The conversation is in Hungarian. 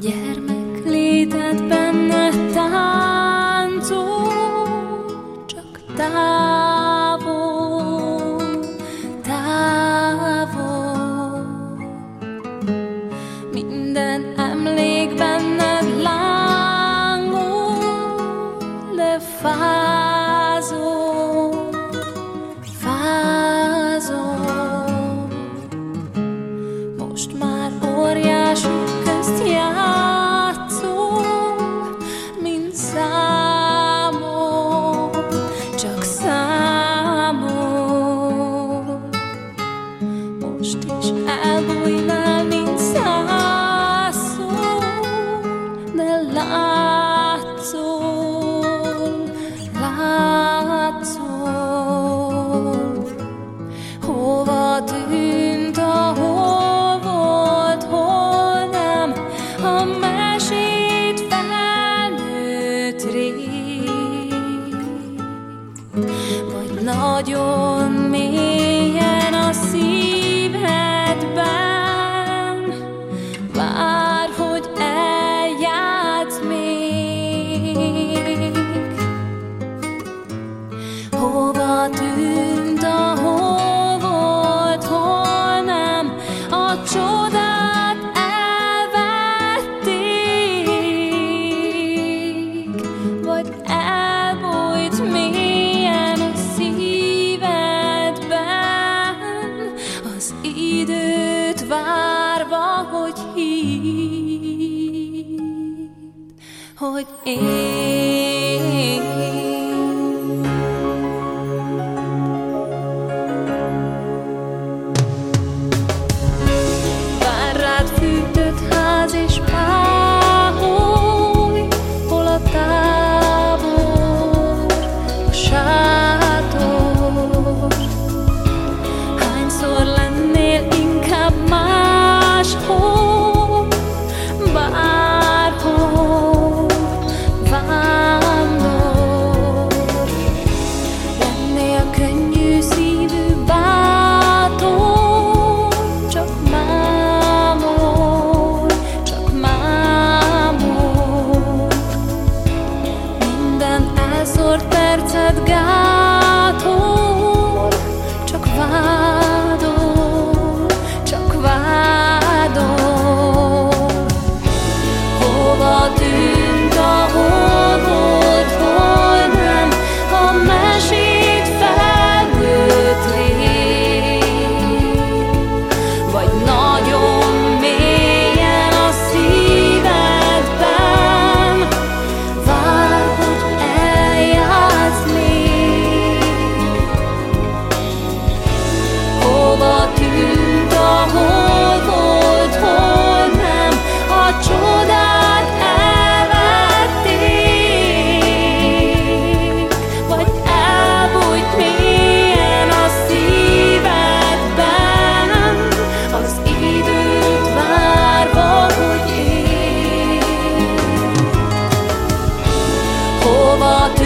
Gyermek léted benne táncol, csak távol, távol. Minden emlék benned lángol, de fázol, fázol. Most már yo. hối tiếc Slovakia.